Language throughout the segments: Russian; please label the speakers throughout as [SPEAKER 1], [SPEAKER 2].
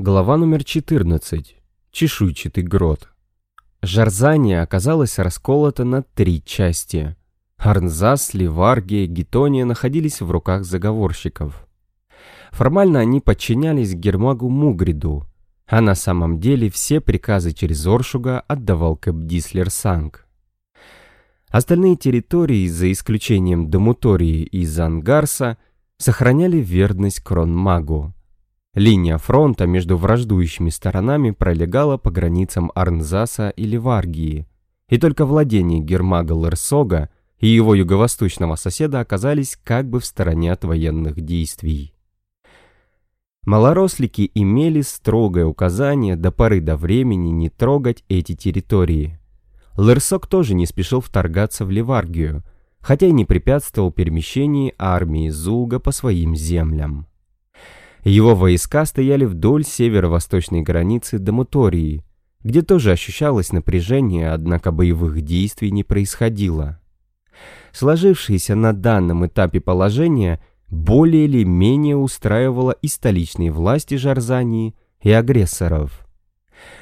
[SPEAKER 1] Глава номер 14. Чешуйчатый грот. Жарзания оказалась расколота на три части. Арнзас, Ливаргия, Гетония находились в руках заговорщиков. Формально они подчинялись Гермагу Мугриду, а на самом деле все приказы через Оршуга отдавал Кэбдислер Санг. Остальные территории, за исключением Домутории и Зангарса, сохраняли верность Кронмагу. Линия фронта между враждующими сторонами пролегала по границам Арнзаса и Ливаргии, и только владения Гермага Лерсога и его юго-восточного соседа оказались как бы в стороне от военных действий. Малорослики имели строгое указание до поры до времени не трогать эти территории. Лерсок тоже не спешил вторгаться в Ливаргию, хотя и не препятствовал перемещению армии Зулга по своим землям. Его войска стояли вдоль северо-восточной границы Домутории, где тоже ощущалось напряжение, однако боевых действий не происходило. Сложившееся на данном этапе положение более или менее устраивало и столичные власти Жарзании, и агрессоров.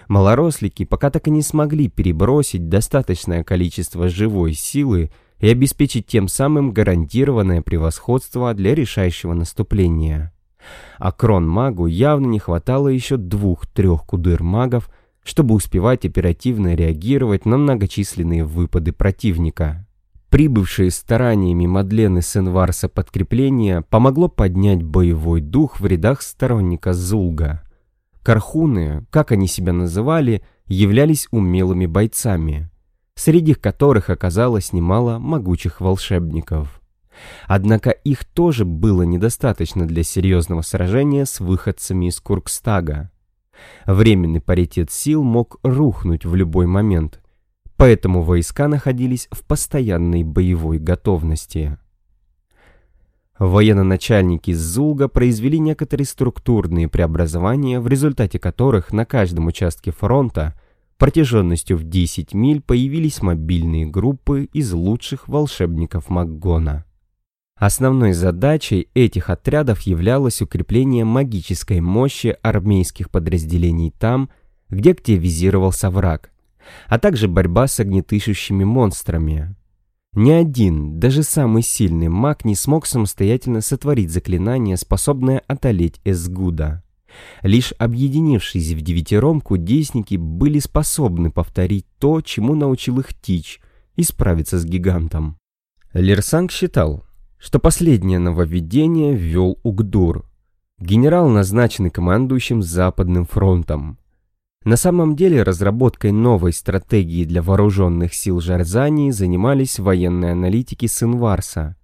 [SPEAKER 1] Малорослики пока так и не смогли перебросить достаточное количество живой силы и обеспечить тем самым гарантированное превосходство для решающего наступления. А крон-магу явно не хватало еще двух-трех кудыр-магов, чтобы успевать оперативно реагировать на многочисленные выпады противника. Прибывшее стараниями Мадлены Сенварса подкрепление помогло поднять боевой дух в рядах сторонника Зулга. Кархуны, как они себя называли, являлись умелыми бойцами, среди которых оказалось немало могучих волшебников. Однако их тоже было недостаточно для серьезного сражения с выходцами из Куркстага. Временный паритет сил мог рухнуть в любой момент, поэтому войска находились в постоянной боевой готовности. Военно-начальники Зулга произвели некоторые структурные преобразования, в результате которых на каждом участке фронта протяженностью в 10 миль появились мобильные группы из лучших волшебников Макгона. Основной задачей этих отрядов являлось укрепление магической мощи армейских подразделений там, где активизировался враг, а также борьба с огнетышущими монстрами. Ни один, даже самый сильный маг не смог самостоятельно сотворить заклинание, способное отолеть Эсгуда. Лишь объединившись в девятеромку, действники были способны повторить то, чему научил их Тич, и справиться с гигантом. Лерсанг считал, что последнее нововведение ввел Угдур, генерал, назначенный командующим Западным фронтом. На самом деле разработкой новой стратегии для вооруженных сил Жарзании занимались военные аналитики Синварса.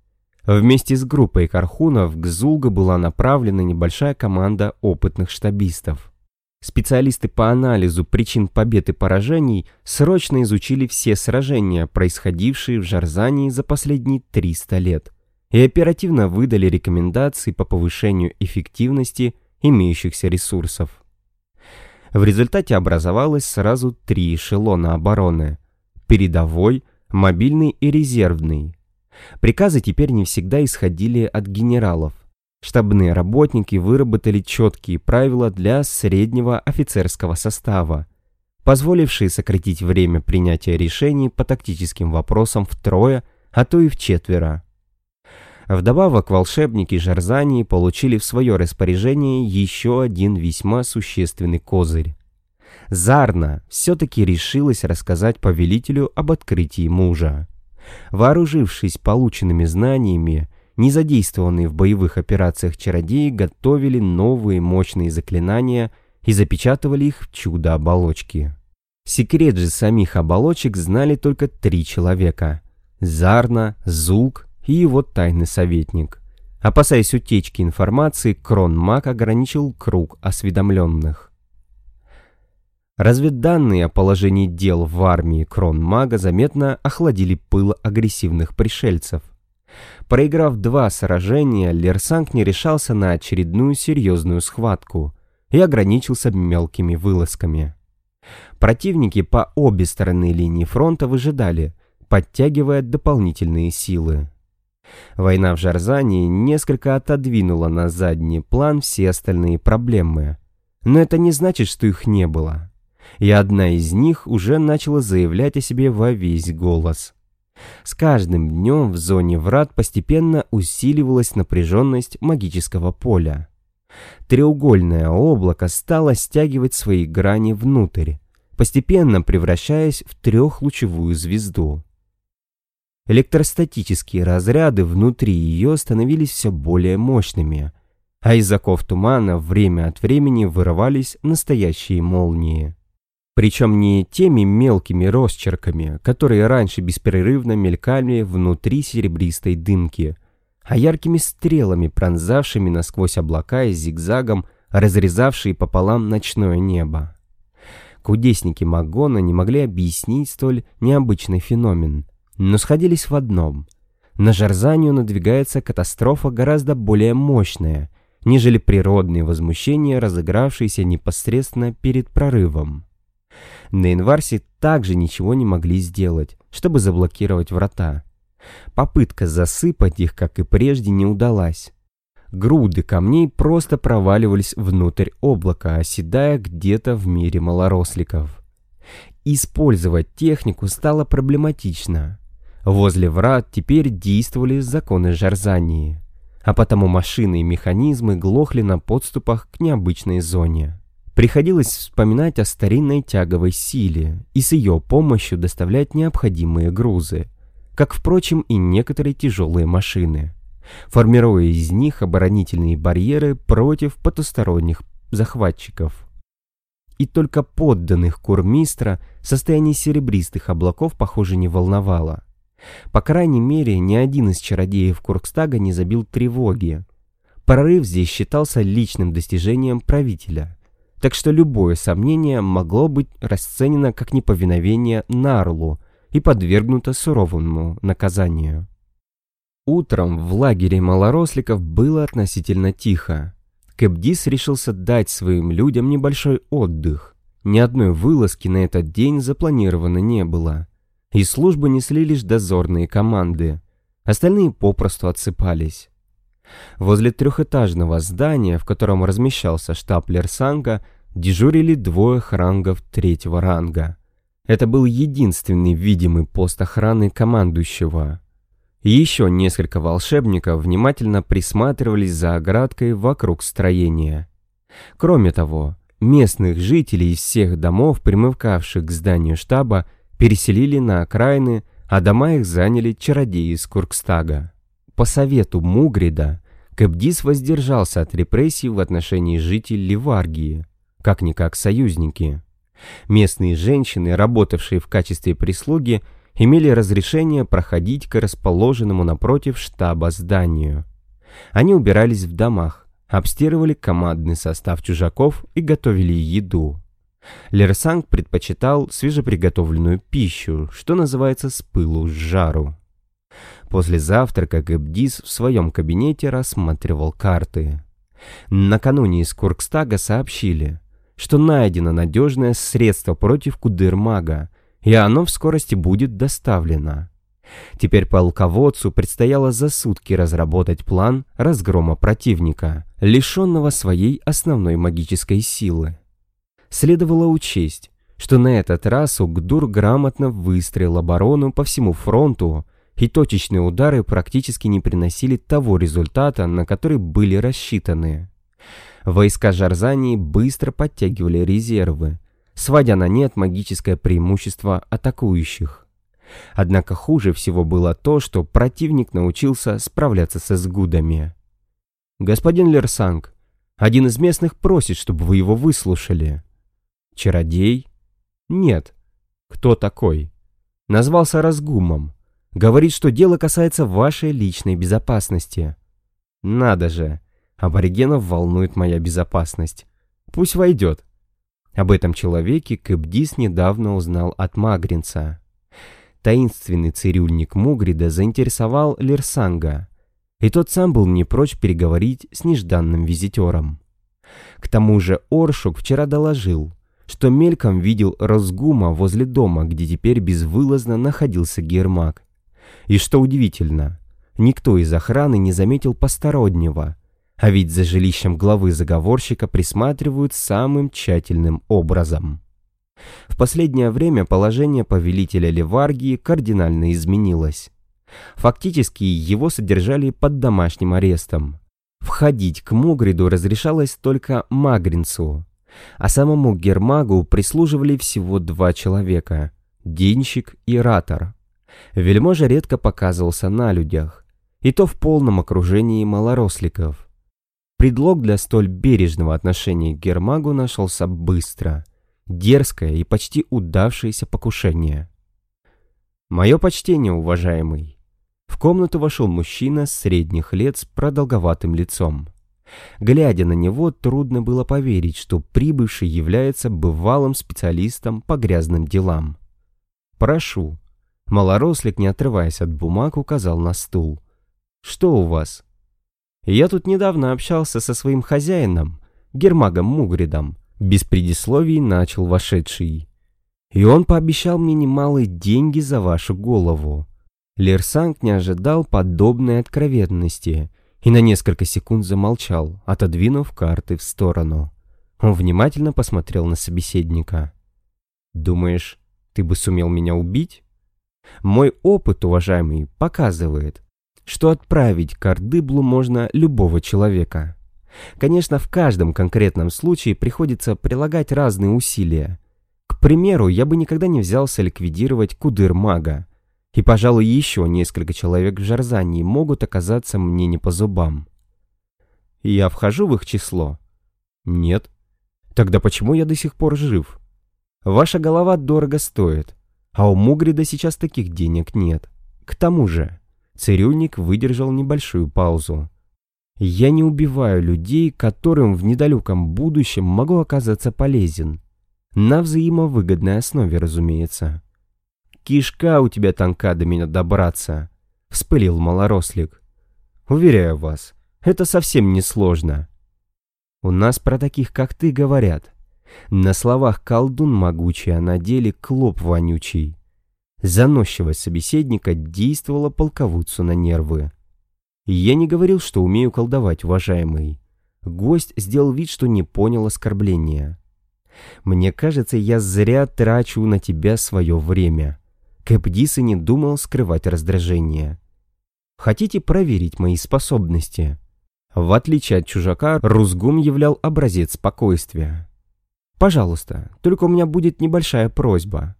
[SPEAKER 1] Вместе с группой Кархунов к Зулга была направлена небольшая команда опытных штабистов. Специалисты по анализу причин побед и поражений срочно изучили все сражения, происходившие в Жарзании за последние 300 лет – и оперативно выдали рекомендации по повышению эффективности имеющихся ресурсов. В результате образовалось сразу три эшелона обороны – передовой, мобильный и резервный. Приказы теперь не всегда исходили от генералов. Штабные работники выработали четкие правила для среднего офицерского состава, позволившие сократить время принятия решений по тактическим вопросам втрое, а то и в четверо. Вдобавок волшебники Жарзании получили в свое распоряжение еще один весьма существенный козырь. Зарна все-таки решилась рассказать повелителю об открытии мужа. Вооружившись полученными знаниями, незадействованные в боевых операциях чародеи готовили новые мощные заклинания и запечатывали их в чудо-оболочки. Секрет же самих оболочек знали только три человека – Зарна, Зулк и его тайный советник. Опасаясь утечки информации, Кронмак ограничил круг осведомленных. Разведданные о положении дел в армии Кронмага заметно охладили пыл агрессивных пришельцев. Проиграв два сражения, Лерсанг не решался на очередную серьезную схватку и ограничился мелкими вылазками. Противники по обе стороны линии фронта выжидали, подтягивая дополнительные силы. Война в Жарзании несколько отодвинула на задний план все остальные проблемы. Но это не значит, что их не было. И одна из них уже начала заявлять о себе во весь голос. С каждым днем в зоне врат постепенно усиливалась напряженность магического поля. Треугольное облако стало стягивать свои грани внутрь, постепенно превращаясь в трехлучевую звезду. Электростатические разряды внутри ее становились все более мощными, а из оков тумана время от времени вырывались настоящие молнии. Причем не теми мелкими росчерками, которые раньше беспрерывно мелькали внутри серебристой дымки, а яркими стрелами, пронзавшими насквозь облака и зигзагом, разрезавшие пополам ночное небо. Кудесники Магона не могли объяснить столь необычный феномен, но сходились в одном. На Жарзанию надвигается катастрофа гораздо более мощная, нежели природные возмущения, разыгравшиеся непосредственно перед прорывом. На Инварсе также ничего не могли сделать, чтобы заблокировать врата. Попытка засыпать их, как и прежде, не удалась. Груды камней просто проваливались внутрь облака, оседая где-то в мире малоросликов. Использовать технику стало проблематично. Возле врат теперь действовали законы Жарзании, а потому машины и механизмы глохли на подступах к необычной зоне. Приходилось вспоминать о старинной тяговой силе и с ее помощью доставлять необходимые грузы, как, впрочем, и некоторые тяжелые машины, формируя из них оборонительные барьеры против потусторонних захватчиков. И только подданных Курмистра состояние серебристых облаков, похоже, не волновало. По крайней мере, ни один из чародеев Куркстага не забил тревоги. Прорыв здесь считался личным достижением правителя, так что любое сомнение могло быть расценено как неповиновение Нарлу и подвергнуто суровому наказанию. Утром в лагере малоросликов было относительно тихо. Кэбдис решился дать своим людям небольшой отдых. Ни одной вылазки на этот день запланировано не было. Из службы несли лишь дозорные команды. Остальные попросту отсыпались. Возле трехэтажного здания, в котором размещался штаб Лерсанга, дежурили двое хрангов третьего ранга. Это был единственный видимый пост охраны командующего. Еще несколько волшебников внимательно присматривались за оградкой вокруг строения. Кроме того, местных жителей из всех домов, примыкавших к зданию штаба, переселили на окраины, а дома их заняли чародеи из Куркстага. По совету Мугрида, Кэбдис воздержался от репрессий в отношении жителей Ливаргии, как-никак союзники. Местные женщины, работавшие в качестве прислуги, имели разрешение проходить к расположенному напротив штаба зданию. Они убирались в домах, обстирывали командный состав чужаков и готовили еду. Лерсанг предпочитал свежеприготовленную пищу, что называется с пылу с жару. После завтрака Гэбдис в своем кабинете рассматривал карты. Накануне из Куркстага сообщили, что найдено надежное средство против Кудырмага, и оно в скорости будет доставлено. Теперь полководцу предстояло за сутки разработать план разгрома противника, лишенного своей основной магической силы. Следовало учесть, что на этот раз Угдур грамотно выстроил оборону по всему фронту, и точечные удары практически не приносили того результата, на который были рассчитаны. Войска Жарзании быстро подтягивали резервы, сводя на нет магическое преимущество атакующих. Однако хуже всего было то, что противник научился справляться с изгудами. «Господин Лерсанг, один из местных просит, чтобы вы его выслушали». «Чародей?» «Нет». «Кто такой?» «Назвался Разгумом. Говорит, что дело касается вашей личной безопасности». «Надо же, Аборигенов волнует моя безопасность. Пусть войдет. Об этом человеке Кэбдис недавно узнал от Магринца. Таинственный цирюльник Мугрида заинтересовал Лерсанга, и тот сам был не прочь переговорить с нежданным визитером. К тому же Оршук вчера доложил, что мельком видел Разгума возле дома, где теперь безвылазно находился Гермак. И что удивительно, никто из охраны не заметил постороннего – А ведь за жилищем главы заговорщика присматривают самым тщательным образом. В последнее время положение повелителя Леваргии кардинально изменилось. Фактически его содержали под домашним арестом. Входить к Мугриду разрешалось только Магринцу, а самому Гермагу прислуживали всего два человека – денщик и ратор. Вельможа редко показывался на людях, и то в полном окружении малоросликов. Предлог для столь бережного отношения к Гермагу нашелся быстро. Дерзкое и почти удавшееся покушение. «Мое почтение, уважаемый!» В комнату вошел мужчина средних лет с продолговатым лицом. Глядя на него, трудно было поверить, что прибывший является бывалым специалистом по грязным делам. «Прошу». Малорослик, не отрываясь от бумаг, указал на стул. «Что у вас?» «Я тут недавно общался со своим хозяином, Гермагом Мугридом», без предисловий начал вошедший. «И он пообещал мне немалые деньги за вашу голову. Лерсанг не ожидал подобной откровенности и на несколько секунд замолчал, отодвинув карты в сторону. Он внимательно посмотрел на собеседника. «Думаешь, ты бы сумел меня убить?» «Мой опыт, уважаемый, показывает, что отправить к Ардыблу можно любого человека. Конечно, в каждом конкретном случае приходится прилагать разные усилия. К примеру, я бы никогда не взялся ликвидировать кудыр-мага, и, пожалуй, еще несколько человек в Жарзании могут оказаться мне не по зубам. Я вхожу в их число? Нет. Тогда почему я до сих пор жив? Ваша голова дорого стоит, а у Мугрида сейчас таких денег нет. К тому же, цирюльник выдержал небольшую паузу. Я не убиваю людей, которым в недалеком будущем могу оказаться полезен. На взаимовыгодной основе, разумеется. Кишка у тебя тонка до меня добраться», — вспылил малорослик. «Уверяю вас, это совсем не сложно. У нас про таких, как ты, говорят. На словах колдун могучий, а на деле клоп вонючий». Заносчивость собеседника действовала полководцу на нервы. «Я не говорил, что умею колдовать, уважаемый». Гость сделал вид, что не понял оскорбления. «Мне кажется, я зря трачу на тебя свое время. Кэпдис и не думал скрывать раздражение. «Хотите проверить мои способности?» В отличие от чужака, Рузгум являл образец спокойствия. «Пожалуйста, только у меня будет небольшая просьба.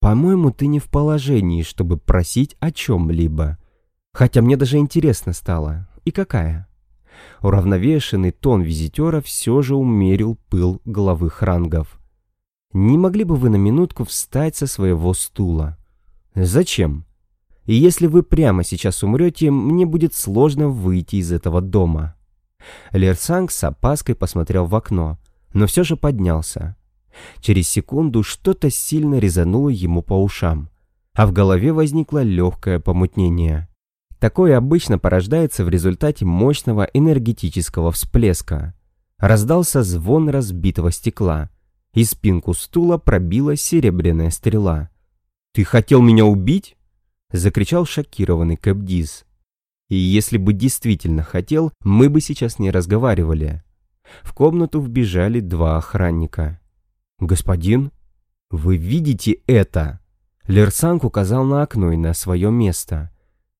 [SPEAKER 1] По-моему, ты не в положении, чтобы просить о чем-либо. Хотя мне даже интересно стало. И какая?» Уравновешенный тон визитера все же умерил пыл головых рангов. Не могли бы вы на минутку встать со своего стула? Зачем? И если вы прямо сейчас умрете, мне будет сложно выйти из этого дома. Лерсанг с опаской посмотрел в окно, но все же поднялся. Через секунду что-то сильно резануло ему по ушам, а в голове возникло легкое помутнение. Такое обычно порождается в результате мощного энергетического всплеска. Раздался звон разбитого стекла, и спинку стула пробила серебряная стрела. «Ты хотел меня убить?» — закричал шокированный Кэпдиз. «И если бы действительно хотел, мы бы сейчас не разговаривали». В комнату вбежали два охранника. «Господин, вы видите это?» Лерсанг указал на окно и на свое место.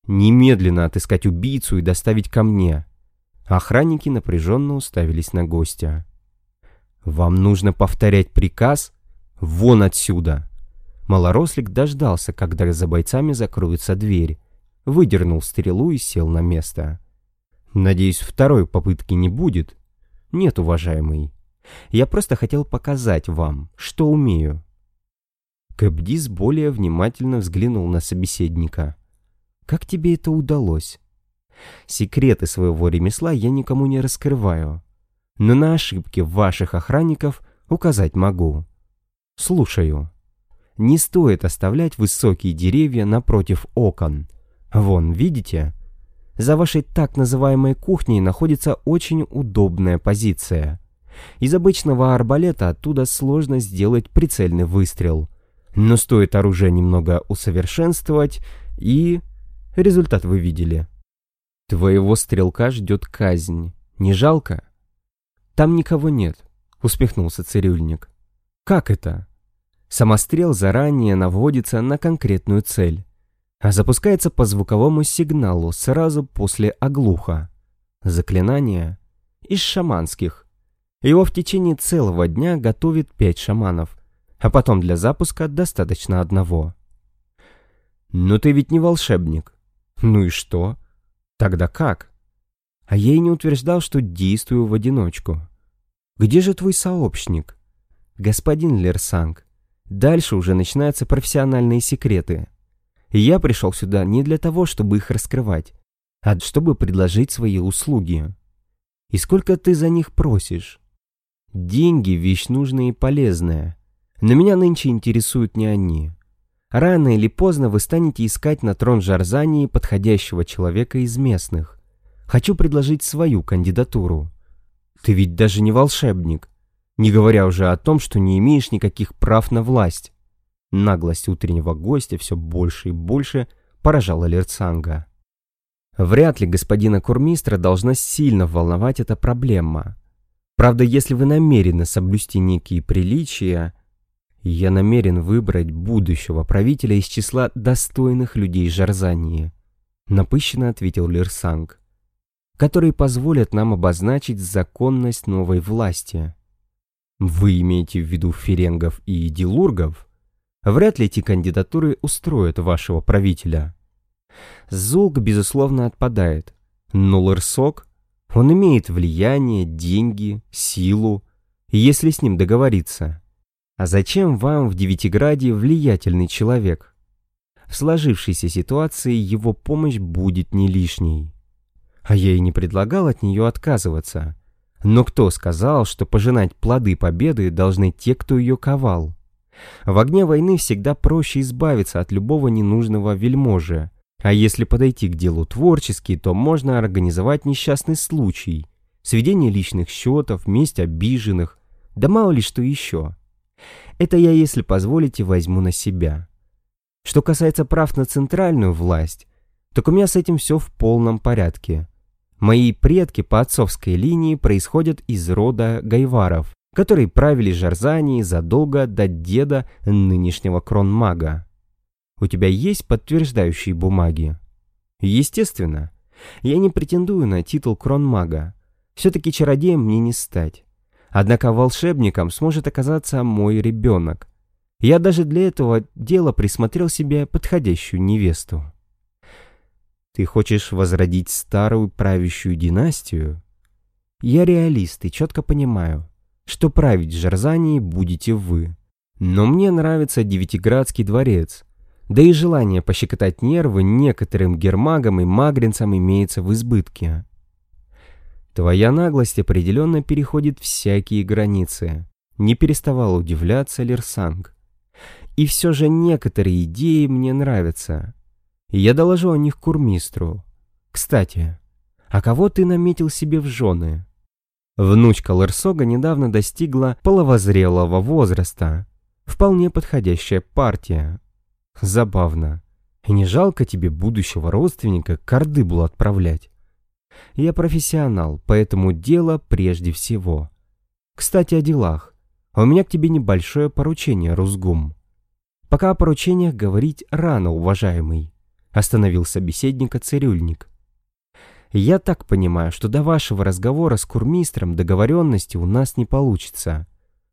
[SPEAKER 1] «Немедленно отыскать убийцу и доставить ко мне». Охранники напряженно уставились на гостя. «Вам нужно повторять приказ? Вон отсюда!» Малорослик дождался, когда за бойцами закроется дверь, выдернул стрелу и сел на место. «Надеюсь, второй попытки не будет?» «Нет, уважаемый. Я просто хотел показать вам, что умею». Кэбдис более внимательно взглянул на собеседника. «Как тебе это удалось?» «Секреты своего ремесла я никому не раскрываю, но на ошибки ваших охранников указать могу. Слушаю. Не стоит оставлять высокие деревья напротив окон. Вон, видите? За вашей так называемой кухней находится очень удобная позиция. Из обычного арбалета оттуда сложно сделать прицельный выстрел. Но стоит оружие немного усовершенствовать, и... Результат вы видели. Твоего стрелка ждет казнь. Не жалко? Там никого нет, усмехнулся цирюльник. Как это? Самострел заранее наводится на конкретную цель, а запускается по звуковому сигналу сразу после оглуха. Заклинание из шаманских. Его в течение целого дня готовит пять шаманов, а потом для запуска достаточно одного. «Но ты ведь не волшебник». «Ну и что? Тогда как?» А я и не утверждал, что действую в одиночку. «Где же твой сообщник?» «Господин Лерсанг, дальше уже начинаются профессиональные секреты. Я пришел сюда не для того, чтобы их раскрывать, а чтобы предложить свои услуги. И сколько ты за них просишь?» «Деньги — вещь нужная и полезная, но меня нынче интересуют не они». Рано или поздно вы станете искать на трон Жарзании подходящего человека из местных. Хочу предложить свою кандидатуру. Ты ведь даже не волшебник, не говоря уже о том, что не имеешь никаких прав на власть. Наглость утреннего гостя все больше и больше поражала Лерцанга. Вряд ли господина Курмистра должна сильно волновать эта проблема. Правда, если вы намерены соблюсти некие приличия, я намерен выбрать будущего правителя из числа достойных людей Жарзании, напыщенно ответил Лирсанг, которые позволят нам обозначить законность новой власти. Вы имеете в виду ференгов и дилургов? Вряд ли эти кандидатуры устроят вашего правителя. Зулк, безусловно, отпадает, но Лырсок, он имеет влияние, деньги, силу, если с ним договориться. А зачем вам в Девятиграде влиятельный человек? В сложившейся ситуации его помощь будет не лишней. А я и не предлагал от нее отказываться. Но кто сказал, что пожинать плоды победы должны те, кто ее ковал? В огне войны всегда проще избавиться от любого ненужного вельможи. А если подойти к делу творчески, то можно организовать несчастный случай, сведение личных счетов, месть обиженных, да мало ли что еще. Это я, если позволите, возьму на себя. Что касается прав на центральную власть, так у меня с этим все в полном порядке. Мои предки по отцовской линии происходят из рода Гайваров, которые правили Жарзанией задолго до деда нынешнего кронмага. У тебя есть подтверждающие бумаги? Естественно. Я не претендую на титул кронмага. Все-таки чародеем мне не стать. Однако волшебником сможет оказаться мой ребенок. Я даже для этого дела присмотрел себе подходящую невесту. Ты хочешь возродить старую правящую династию? Я реалист и четко понимаю, что править Жарзанией будете вы. Но мне нравится Девятиградский дворец, да и желание пощекотать нервы некоторым гермагам и магринцам имеется в избытке. Твоя наглость определенно переходит всякие границы. Не переставал удивляться Лерсанг. И все же некоторые идеи мне нравятся. И я доложу о них курмистру. Кстати, а кого ты наметил себе в жены? Внучка Лерсога недавно достигла половозрелого возраста. Вполне подходящая партия. Забавно. И не жалко тебе будущего родственника к Ордыбулу отправлять? Я профессионал, поэтому дело прежде всего. Кстати, о делах. У меня к тебе небольшое поручение, Рузгум. Пока о поручениях говорить рано, уважаемый. Остановил собеседника цирюльник. Я так понимаю, что до вашего разговора с курмистром договоренности у нас не получится.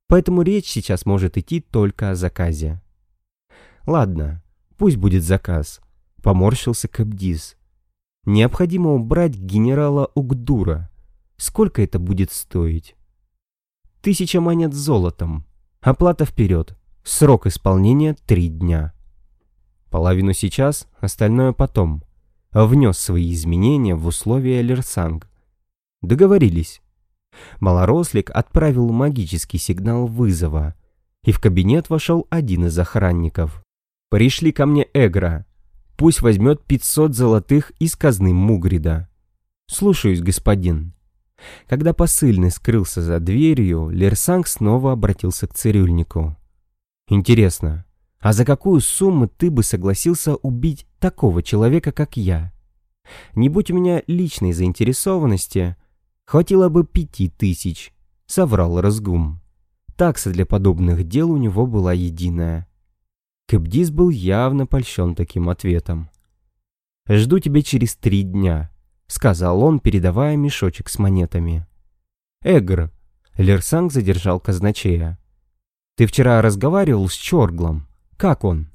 [SPEAKER 1] Поэтому речь сейчас может идти только о заказе. Ладно, пусть будет заказ. Поморщился Кабдиз. Необходимо убрать генерала Угдура. Сколько это будет стоить? Тысяча монет золотом. Оплата вперед. Срок исполнения три дня. Половину сейчас, остальное потом. Внес свои изменения в условия Лерсанг. Договорились. Малорослик отправил магический сигнал вызова, и в кабинет вошел один из охранников. «Пришли ко мне Эгра», Пусть возьмет 500 золотых из казны Мугрида. Слушаюсь, господин. Когда посыльный скрылся за дверью, Лерсанг снова обратился к цирюльнику. Интересно, а за какую сумму ты бы согласился убить такого человека, как я? Не будь у меня личной заинтересованности, Хватило бы пяти тысяч, соврал Разгум. Такса для подобных дел у него была единая. Кэбдис был явно польщен таким ответом. «Жду тебя через три дня», — сказал он, передавая мешочек с монетами. «Эгр», — Лерсанг задержал казначея. «Ты вчера разговаривал с Чорглом. Как он?»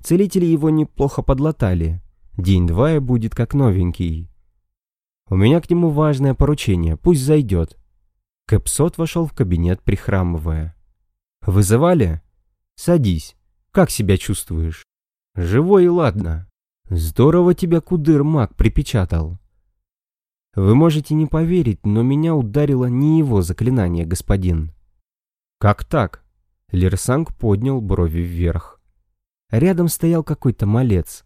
[SPEAKER 1] Целители его неплохо подлатали. День-два и будет как новенький. У меня к нему важное поручение, пусть зайдет. Кэпсот вошел в кабинет, прихрамывая. «Вызывали?» «Садись. Как себя чувствуешь?» «Живой и ладно. Здорово тебя кудыр-маг припечатал». «Вы можете не поверить, но меня ударило не его заклинание, господин». «Как так?» Лерсанг поднял брови вверх. Рядом стоял какой-то малец.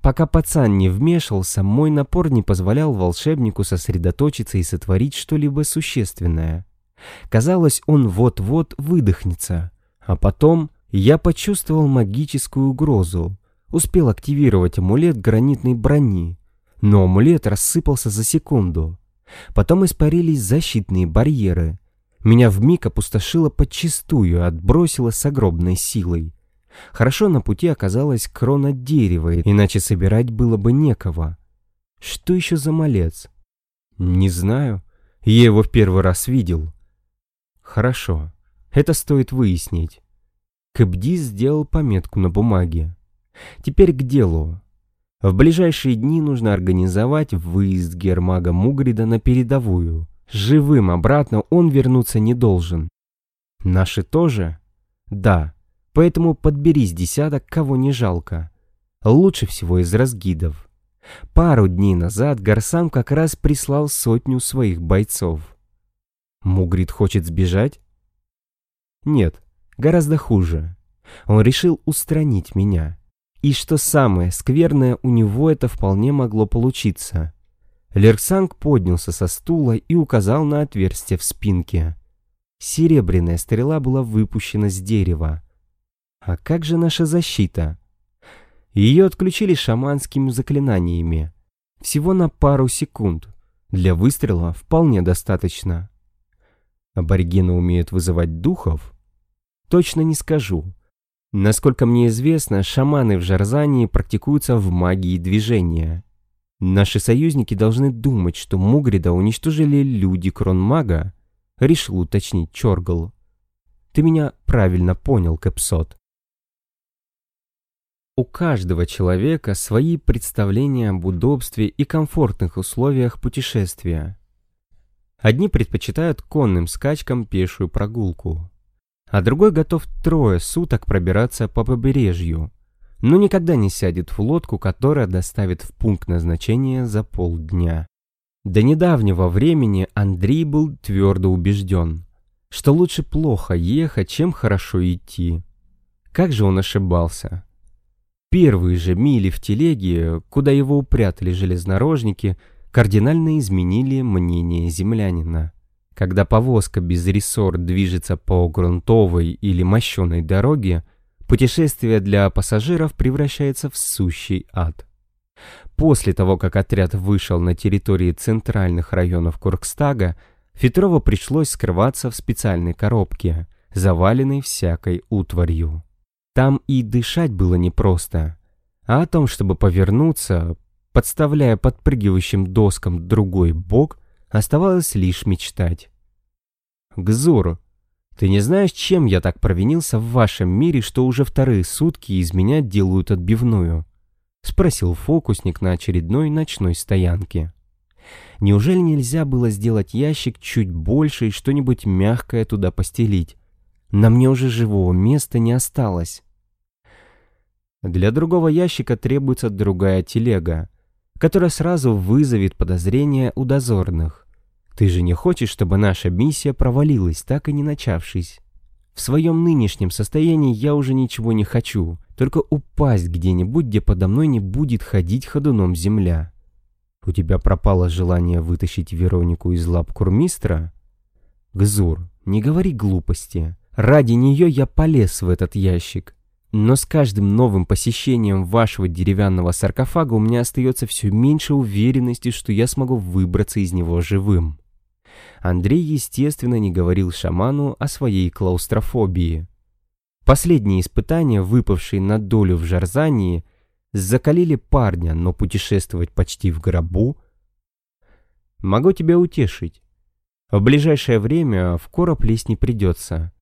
[SPEAKER 1] Пока пацан не вмешался, мой напор не позволял волшебнику сосредоточиться и сотворить что-либо существенное. Казалось, он вот-вот выдохнется. А потом я почувствовал магическую угрозу. Успел активировать амулет гранитной брони. Но амулет рассыпался за секунду. Потом испарились защитные барьеры. Меня вмиг опустошило подчистую, отбросило с огромной силой. Хорошо на пути оказалась крона дерева, иначе собирать было бы некого. Что еще за малец? Не знаю. Я его в первый раз видел. Хорошо. Это стоит выяснить. Кэбди сделал пометку на бумаге. Теперь к делу. В ближайшие дни нужно организовать выезд Гермага Мугрида на передовую. Живым обратно он вернуться не должен. Наши тоже? Да. Поэтому подберись десяток, кого не жалко. Лучше всего из разгидов. Пару дней назад Гарсам как раз прислал сотню своих бойцов. Мугрид хочет сбежать? Нет, гораздо хуже. Он решил устранить меня. И что самое скверное, у него это вполне могло получиться. Лерксанг поднялся со стула и указал на отверстие в спинке. Серебряная стрела была выпущена с дерева. А как же наша защита? Ее отключили шаманскими заклинаниями. Всего на пару секунд. Для выстрела вполне достаточно. Аборигены умеют вызывать духов? Точно не скажу. Насколько мне известно, шаманы в Жарзании практикуются в магии движения. Наши союзники должны думать, что Мугрида уничтожили люди Кронмага, решил уточнить Чоргл. Ты меня правильно понял, Кэпсот. У каждого человека свои представления об удобстве и комфортных условиях путешествия. Одни предпочитают конным скачкам пешую прогулку, а другой готов трое суток пробираться по побережью, но никогда не сядет в лодку, которая доставит в пункт назначения за полдня. До недавнего времени Андрей был твердо убежден, что лучше плохо ехать, чем хорошо идти. Как же он ошибался? Первые же мили в телеге, куда его упрятали железнорожники, кардинально изменили мнение землянина. Когда повозка без рессор движется по грунтовой или мощеной дороге, путешествие для пассажиров превращается в сущий ад. После того, как отряд вышел на территории центральных районов Куркстага, Фетрову пришлось скрываться в специальной коробке, заваленной всякой утварью. Там и дышать было непросто. А о том, чтобы повернуться, подставляя подпрыгивающим доскам другой бок, оставалось лишь мечтать. «Гзур, ты не знаешь, чем я так провинился в вашем мире, что уже вторые сутки из меня делают отбивную?» — спросил фокусник на очередной ночной стоянке. «Неужели нельзя было сделать ящик чуть больше и что-нибудь мягкое туда постелить? На мне уже живого места не осталось». Для другого ящика требуется другая телега, которая сразу вызовет подозрения у дозорных. Ты же не хочешь, чтобы наша миссия провалилась, так и не начавшись. В своем нынешнем состоянии я уже ничего не хочу, только упасть где-нибудь, где подо мной не будет ходить ходуном земля. У тебя пропало желание вытащить Веронику из лап курмистра? Гзур, не говори глупости. Ради нее я полез в этот ящик. Но с каждым новым посещением вашего деревянного саркофага у меня остается все меньше уверенности, что я смогу выбраться из него живым. Андрей, естественно, не говорил шаману о своей клаустрофобии. Последние испытания, выпавшие на долю в Жарзании, закалили парня, но путешествовать почти в гробу... Могу тебя утешить. В ближайшее время в короб лезть не придется.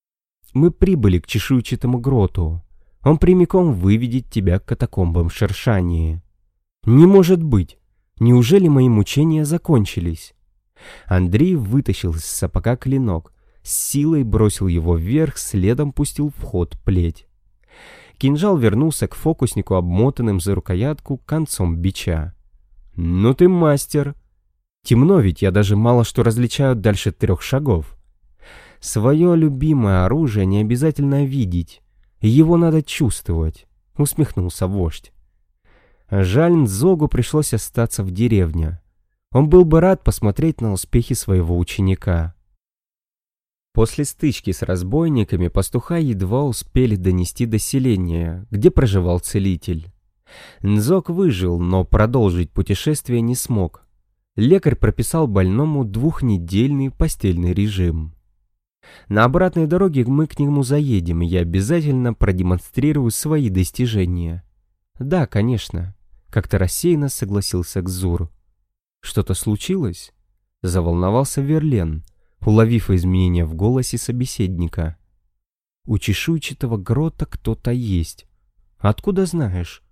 [SPEAKER 1] Мы прибыли к чешуйчатому гроту. Он прямиком выведет тебя к катакомбам Шершании. Не может быть! Неужели мои мучения закончились? Андрей вытащил из сапога клинок, с силой бросил его вверх, следом пустил в ход плеть. Кинжал вернулся к фокуснику, обмотанным за рукоятку концом бича. «Ну ты мастер!» Темно ведь, я даже мало что различаю дальше трех шагов. Свое любимое оружие не обязательно видеть, его надо чувствовать, усмехнулся вождь. Жаль, Нзогу пришлось остаться в деревне. Он был бы рад посмотреть на успехи своего ученика. После стычки с разбойниками пастуха едва успели донести до селения, где проживал целитель. Нзок выжил, но продолжить путешествие не смог. Лекарь прописал больному двухнедельный постельный режим. На обратной дороге мы к нему заедем, и я обязательно продемонстрирую свои достижения. Да, конечно. Как-то рассеянно согласился Кзур. Что-то случилось? Заволновался Верлен, уловив изменения в голосе собеседника. У чешуйчатого грота кто-то есть. Откуда знаешь?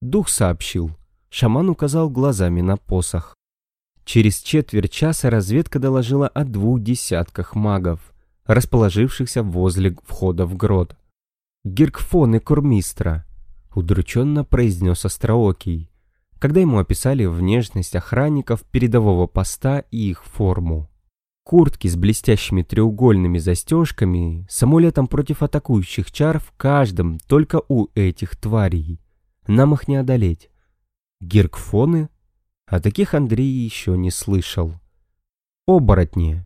[SPEAKER 1] Дух сообщил. Шаман указал глазами на посох. Через четверть часа разведка доложила о двух десятках магов расположившихся возле входа в грот. «Гиркфон и Курмистра», — удрученно произнес Остроокий, когда ему описали внешность охранников передового поста и их форму. Куртки с блестящими треугольными застежками, с амулетом против атакующих чар в каждом, только у этих тварей. Нам их не одолеть. Гиркфоны? О таких Андрей еще не слышал. Оборотни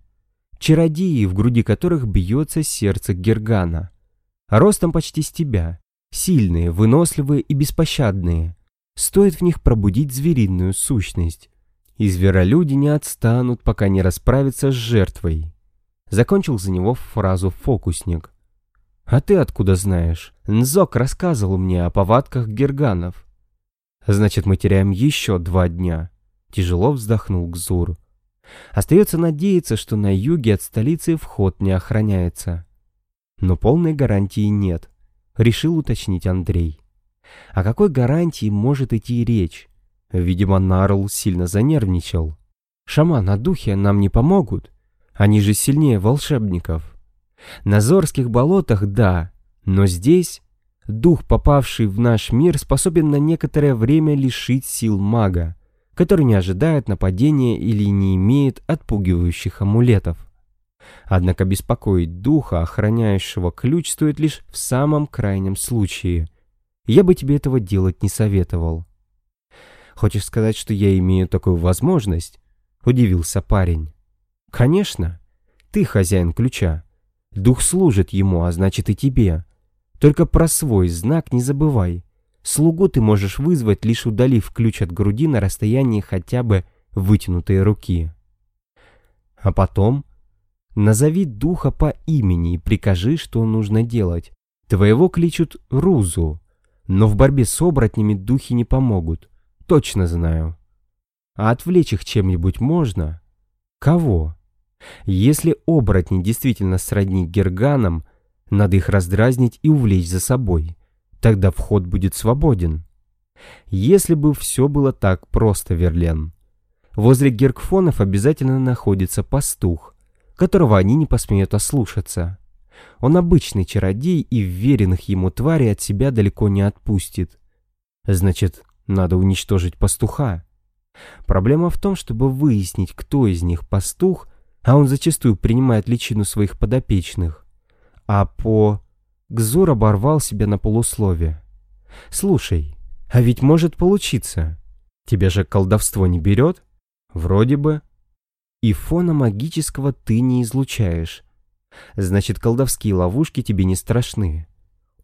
[SPEAKER 1] чародеи, в груди которых бьется сердце Гергана. Ростом почти с тебя, сильные, выносливые и беспощадные. Стоит в них пробудить звериную сущность. И зверолюди не отстанут, пока не расправятся с жертвой. Закончил за него фразу фокусник. «А ты откуда знаешь? Нзок рассказывал мне о повадках герганов». «Значит, мы теряем еще два дня», — тяжело вздохнул Гзур. Остается надеяться, что на юге от столицы вход не охраняется. Но полной гарантии нет, решил уточнить Андрей. О какой гарантии может идти речь? Видимо, Нарл сильно занервничал. Шаман, а духи нам не помогут. Они же сильнее волшебников. На Зорских болотах — да, но здесь дух, попавший в наш мир, способен на некоторое время лишить сил мага который не ожидает нападения или не имеет отпугивающих амулетов. Однако беспокоить духа, охраняющего ключ, стоит лишь в самом крайнем случае. Я бы тебе этого делать не советовал. Хочешь сказать, что я имею такую возможность? Удивился парень. Конечно. Ты хозяин ключа. Дух служит ему, а значит и тебе. Только про свой знак не забывай. Слугу ты можешь вызвать, лишь удалив ключ от груди на расстоянии хотя бы вытянутой руки. А потом назови духа по имени и прикажи, что нужно делать. Твоего кличут Рузу, но в борьбе с оборотнями духи не помогут. Точно знаю. А отвлечь их чем-нибудь можно? Кого? Если оборотни действительно сродни герганам, надо их раздразнить и увлечь за собой. Тогда вход будет свободен. Если бы все было так просто, Верлен. Возле геркфонов обязательно находится пастух, которого они не посмеют ослушаться. Он обычный чародей и веренных ему твари от себя далеко не отпустит. Значит, надо уничтожить пастуха. Проблема в том, чтобы выяснить, кто из них пастух, а он зачастую принимает личину своих подопечных. А по Гзур оборвал себя на полуслове. «Слушай, а ведь может получиться. Тебя же колдовство не берет? Вроде бы. И фона магического ты не излучаешь. Значит, колдовские ловушки тебе не страшны.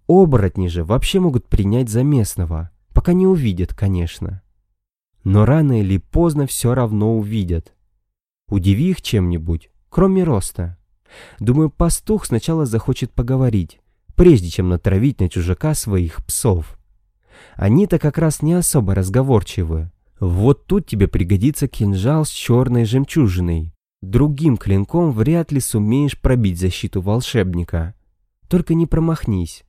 [SPEAKER 1] Оборотни же вообще могут принять за местного, пока не увидят, конечно. Но рано или поздно все равно увидят. Удиви их чем-нибудь, кроме роста. Думаю, пастух сначала захочет поговорить, прежде чем натравить на чужака своих псов. Они-то как раз не особо разговорчивы. Вот тут тебе пригодится кинжал с черной жемчужиной. Другим клинком вряд ли сумеешь пробить защиту волшебника. Только не промахнись.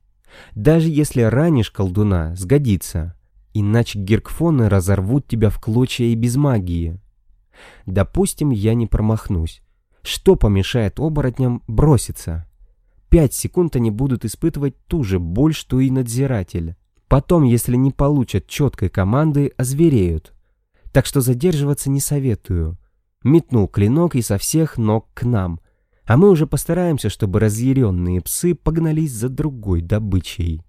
[SPEAKER 1] Даже если ранишь колдуна, сгодится. Иначе гиркфоны разорвут тебя в клочья и без магии. Допустим, я не промахнусь. Что помешает оборотням броситься? Пять секунд они будут испытывать ту же боль, что и надзиратель. Потом, если не получат четкой команды, озвереют. Так что задерживаться не советую. Метнул клинок и со всех ног к нам. А мы уже постараемся, чтобы разъяренные псы погнались за другой добычей.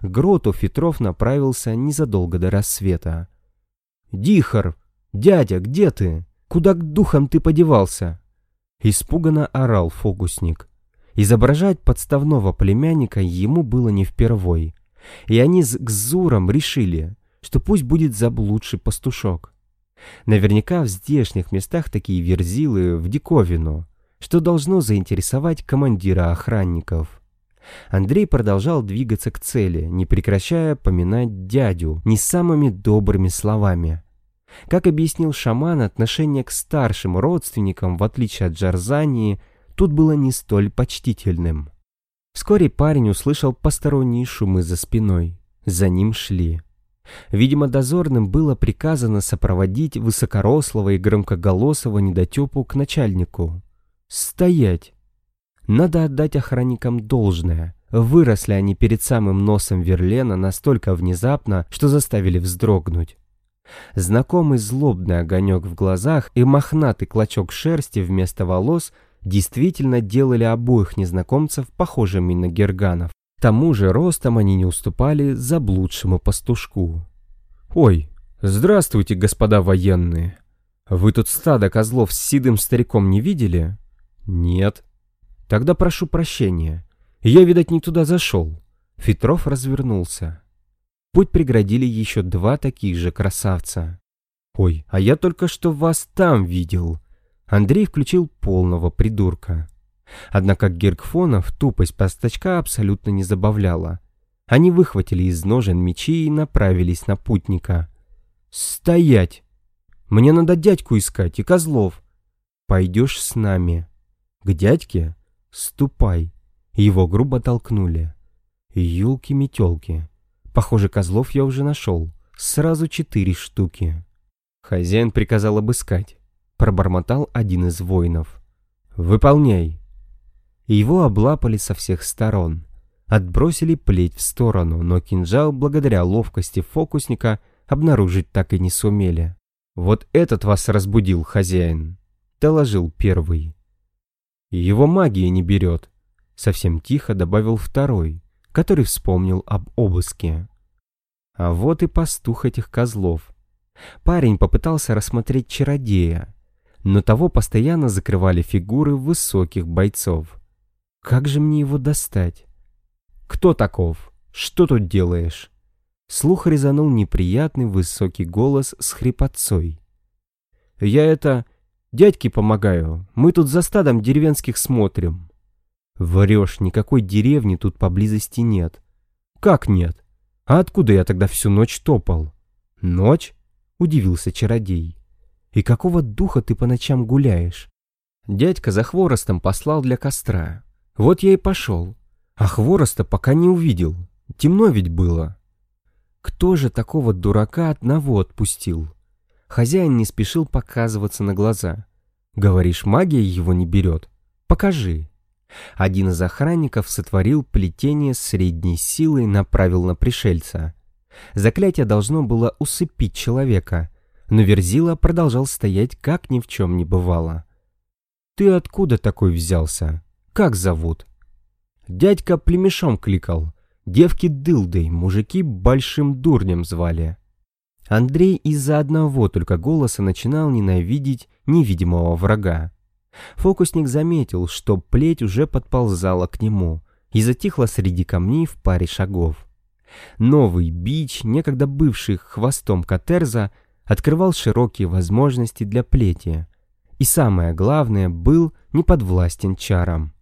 [SPEAKER 1] К гроту Фетров направился незадолго до рассвета. «Дихар! Дядя, где ты? Куда к духам ты подевался?» Испуганно орал фокусник. Изображать подставного племянника ему было не впервой. И они с Гзуром решили, что пусть будет заблудший пастушок. Наверняка в здешних местах такие верзилы в диковину, что должно заинтересовать командира охранников. Андрей продолжал двигаться к цели, не прекращая поминать дядю не самыми добрыми словами. Как объяснил шаман, отношение к старшим родственникам, в отличие от Джарзании, тут было не столь почтительным. Вскоре парень услышал посторонние шумы за спиной. За ним шли. Видимо, дозорным было приказано сопроводить высокорослого и громкоголосого недотепу к начальнику. «Стоять!» Надо отдать охранникам должное. Выросли они перед самым носом Верлена настолько внезапно, что заставили вздрогнуть. Знакомый злобный огонек в глазах и мохнатый клочок шерсти вместо волос действительно делали обоих незнакомцев похожими на герганов. Тому же ростом они не уступали заблудшему пастушку. «Ой, здравствуйте, господа военные! Вы тут стадо козлов с седым стариком не видели?» «Нет». «Тогда прошу прощения. Я, видать, не туда зашел». Фетров развернулся. Путь преградили еще два таких же красавца. «Ой, а я только что вас там видел!» Андрей включил полного придурка. Однако Гергфонов тупость постачка абсолютно не забавляла. Они выхватили из ножен мечи и направились на путника. «Стоять! Мне надо дядьку искать и козлов. Пойдешь с нами. К дядьке? Ступай!» Его грубо толкнули. Юлки-метелки. Похоже, козлов я уже нашел. Сразу четыре штуки. Хозяин приказал обыскать. Пробормотал один из воинов. «Выполняй!» Его облапали со всех сторон. Отбросили плеть в сторону, но кинжал, благодаря ловкости фокусника, обнаружить так и не сумели. «Вот этот вас разбудил, хозяин», — доложил первый. «Его магия не берет», — совсем тихо добавил второй, который вспомнил об обыске. А вот и пастух этих козлов. Парень попытался рассмотреть чародея, но того постоянно закрывали фигуры высоких бойцов. Как же мне его достать? Кто таков? Что тут делаешь? Слух резанул неприятный высокий голос с хрипотцой. Я это... Дядьке помогаю. Мы тут за стадом деревенских смотрим. Врешь, никакой деревни тут поблизости нет. Как нет? А откуда я тогда всю ночь топал? Ночь? Удивился чародей. И какого духа ты по ночам гуляешь? Дядька за хворостом послал для костра. Вот я и пошел. А хвороста пока не увидел. Темно ведь было. Кто же такого дурака одного отпустил? Хозяин не спешил показываться на глаза. Говоришь, магия его не берет? Покажи. Один из охранников сотворил плетение средней силы и направил на пришельца. Заклятие должно было усыпить человека, но Верзила продолжал стоять, как ни в чем не бывало. «Ты откуда такой взялся?» Как зовут? Дядька племешом кликал. Девки дылдой, мужики большим дурнем звали. Андрей из-за одного только голоса начинал ненавидеть невидимого врага. Фокусник заметил, что плеть уже подползала к нему и затихла среди камней в паре шагов. Новый бич, некогда бывший хвостом Катерза, открывал широкие возможности для плети. и самое главное, был не подвластен чарам.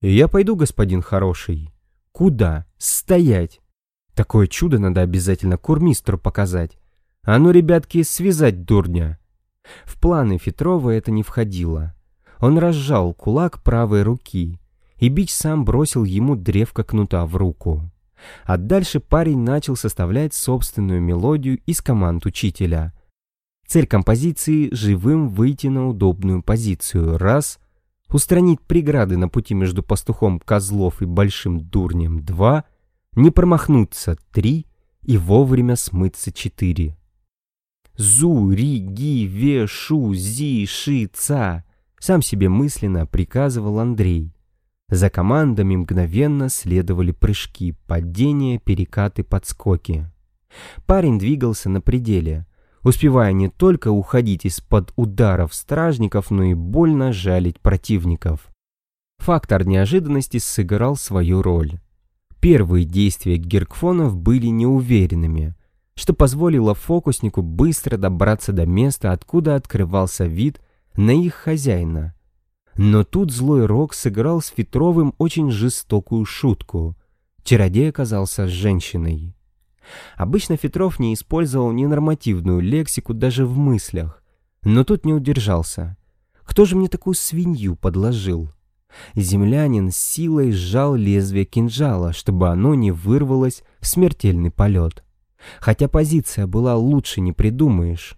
[SPEAKER 1] «Я пойду, господин хороший». «Куда? Стоять!» Такое чудо надо обязательно курмистру показать. А ну, ребятки, связать дурня. В планы Фетрова это не входило. Он разжал кулак правой руки, и бич сам бросил ему древко кнута в руку. А дальше парень начал составлять собственную мелодию из команд учителя. Цель композиции — живым выйти на удобную позицию, раз, устранить преграды на пути между пастухом Козлов и Большим Дурнем, два, не промахнуться, три, и вовремя смыться, четыре. Зу, ри, ги, ве, шу, зи, ши, ца. Сам себе мысленно приказывал Андрей. За командами мгновенно следовали прыжки, падения, перекаты, подскоки. Парень двигался на пределе, успевая не только уходить из-под ударов стражников, но и больно жалить противников. Фактор неожиданности сыграл свою роль. Первые действия Геркфонов были неуверенными, что позволило фокуснику быстро добраться до места, откуда открывался вид на их хозяина. Но тут злой Рок сыграл с Фетровым очень жестокую шутку. Чародей оказался женщиной. Обычно Фетров не использовал ненормативную лексику даже в мыслях, но тут не удержался. Кто же мне такую свинью подложил? Землянин силой сжал лезвие кинжала, чтобы оно не вырвалось в смертельный полет. Хотя позиция была лучше не придумаешь.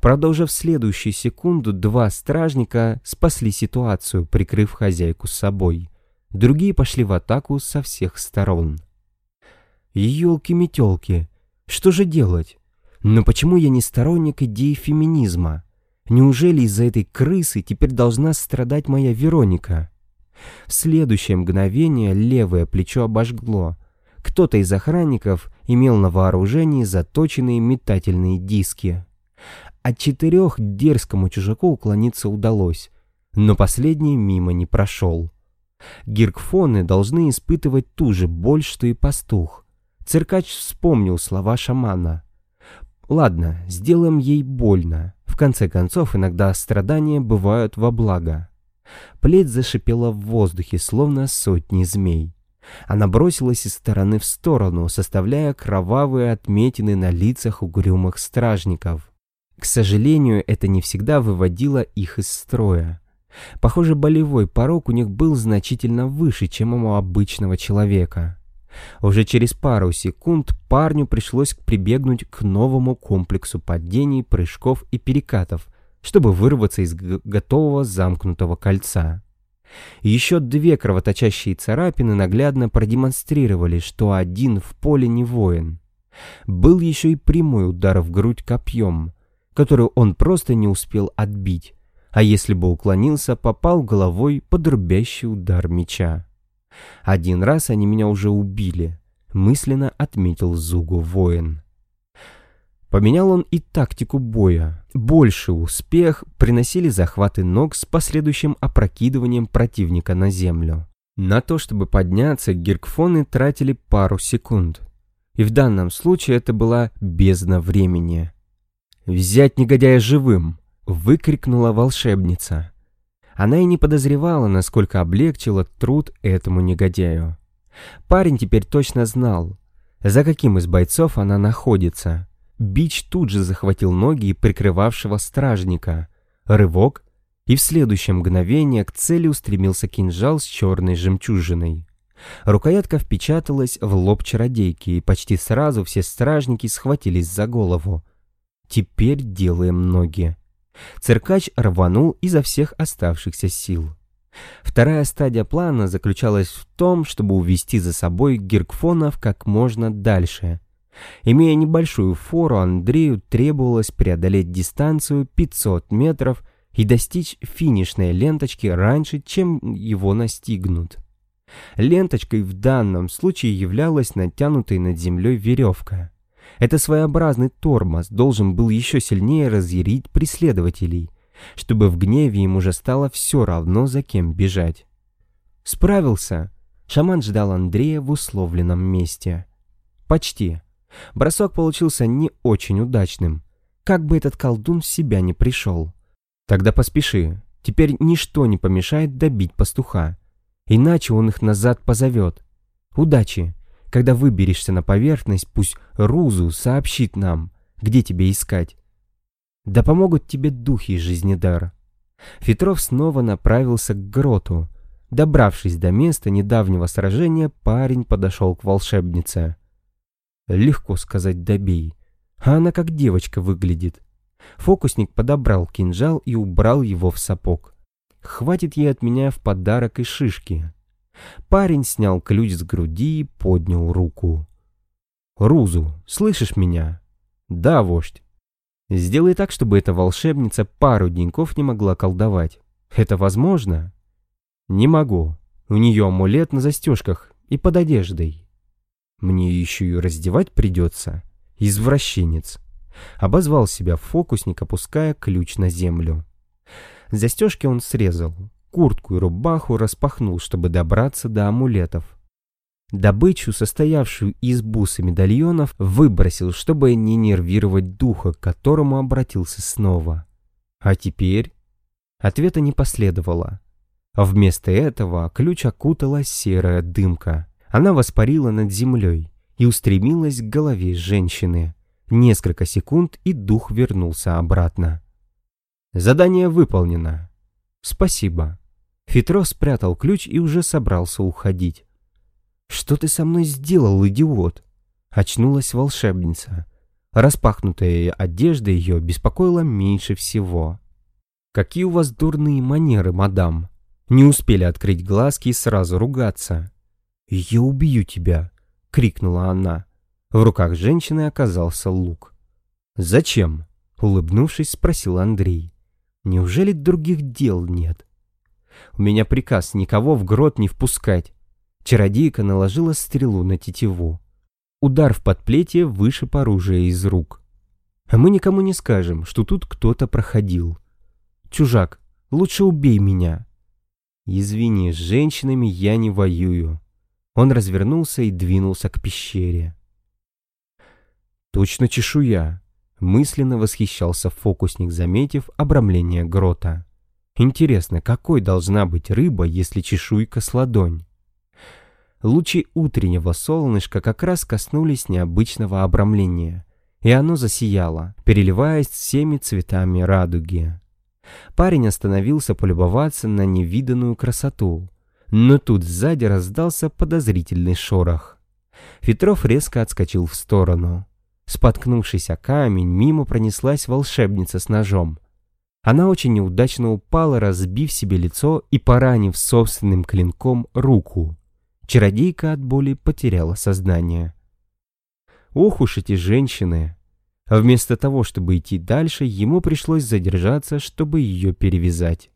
[SPEAKER 1] Правда, уже в следующую секунду два стражника спасли ситуацию, прикрыв хозяйку с собой. Другие пошли в атаку со всех сторон. Ёлки-метёлки, что же делать? Но почему я не сторонник идеи феминизма? Неужели из-за этой крысы теперь должна страдать моя Вероника? В следующее мгновение левое плечо обожгло. Кто-то из охранников имел на вооружении заточенные метательные диски. От четырех дерзкому чужаку уклониться удалось, но последний мимо не прошел. Гиркфоны должны испытывать ту же боль, что и пастух. Циркач вспомнил слова шамана. «Ладно, сделаем ей больно. В конце концов, иногда страдания бывают во благо». Плеть зашипела в воздухе, словно сотни змей. Она бросилась из стороны в сторону, составляя кровавые отметины на лицах угрюмых стражников. К сожалению, это не всегда выводило их из строя. Похоже, болевой порог у них был значительно выше, чем у обычного человека. Уже через пару секунд парню пришлось прибегнуть к новому комплексу падений, прыжков и перекатов, чтобы вырваться из готового замкнутого кольца. Еще две кровоточащие царапины наглядно продемонстрировали, что один в поле не воин. Был еще и прямой удар в грудь копьем, который он просто не успел отбить, а если бы уклонился, попал головой под рубящий удар меча. Один раз они меня уже убили, мысленно отметил Зугу воин. Поменял он и тактику боя. Больший успех приносили захваты ног с последующим опрокидыванием противника на землю. На то, чтобы подняться, гиркфоны тратили пару секунд. И в данном случае это была бездна времени. «Взять негодяя живым!» — выкрикнула волшебница. Она и не подозревала, насколько облегчила труд этому негодяю. Парень теперь точно знал, за каким из бойцов она находится — Бич тут же захватил ноги прикрывавшего стражника. Рывок, и в следующее мгновение к цели устремился кинжал с черной жемчужиной. Рукоятка впечаталась в лоб чародейки, и почти сразу все стражники схватились за голову. «Теперь делаем ноги». Циркач рванул изо всех оставшихся сил. Вторая стадия плана заключалась в том, чтобы увести за собой Гиркфонов как можно дальше — Имея небольшую фору, Андрею требовалось преодолеть дистанцию 500 метров и достичь финишной ленточки раньше, чем его настигнут. Ленточкой в данном случае являлась натянутая над землей веревка. Это своеобразный тормоз должен был еще сильнее разъярить преследователей, чтобы в гневе им уже стало все равно, за кем бежать. Справился. Шаман ждал Андрея в условленном месте. Почти. Бросок получился не очень удачным. Как бы этот колдун в себя не пришел. Тогда поспеши, теперь ничто не помешает добить пастуха, иначе он их назад позовет. Удачи! Когда выберешься на поверхность, пусть Рузу сообщит нам, где тебя искать. Да помогут тебе духи жизнедара. Фетров снова направился к гроту. Добравшись до места недавнего сражения, парень подошел к волшебнице. Легко сказать «добей», а она как девочка выглядит. Фокусник подобрал кинжал и убрал его в сапог. Хватит ей от меня в подарок и шишки. Парень снял ключ с груди и поднял руку. «Рузу, слышишь меня?» «Да, вождь». «Сделай так, чтобы эта волшебница пару деньков не могла колдовать. Это возможно?» «Не могу. У нее амулет на застежках и под одеждой». «Мне еще и раздевать придется. Извращенец». Обозвал себя фокусник, опуская ключ на землю. Застежки он срезал, куртку и рубаху распахнул, чтобы добраться до амулетов. Добычу, состоявшую из бус и медальонов, выбросил, чтобы не нервировать духа, к которому обратился снова. А теперь? Ответа не последовало. Вместо этого ключ окутала серая дымка. Она воспарила над землей и устремилась к голове женщины. Несколько секунд, и дух вернулся обратно. Задание выполнено. Спасибо. Фитро спрятал ключ и уже собрался уходить. «Что ты со мной сделал, идиот?» Очнулась волшебница. Распахнутая одежда ее беспокоила меньше всего. «Какие у вас дурные манеры, мадам!» Не успели открыть глазки и сразу ругаться. «Я убью тебя!» — крикнула она. В руках женщины оказался лук. «Зачем?» — улыбнувшись, спросил Андрей. «Неужели других дел нет?» У меня приказ никого в грот не впускать. Чародейка наложила стрелу на тетиву. Удар в подплетье вышиб оружие из рук. А мы никому не скажем, что тут кто-то проходил. Чужак, лучше убей меня. Извини, с женщинами я не воюю. Он развернулся и двинулся к пещере. Точно чешуя. Мысленно восхищался фокусник, заметив обрамление грота. Интересно, какой должна быть рыба, если чешуйка с ладонь? Лучи утреннего солнышка как раз коснулись необычного обрамления, и оно засияло, переливаясь всеми цветами радуги. Парень остановился полюбоваться на невиданную красоту, но тут сзади раздался подозрительный шорох. Фетров резко отскочил в сторону. Споткнувшись о камень, мимо пронеслась волшебница с ножом. Она очень неудачно упала, разбив себе лицо и поранив собственным клинком руку. Чародейка от боли потеряла сознание. Ох уж эти женщины! Вместо того, чтобы идти дальше, ему пришлось задержаться, чтобы ее перевязать.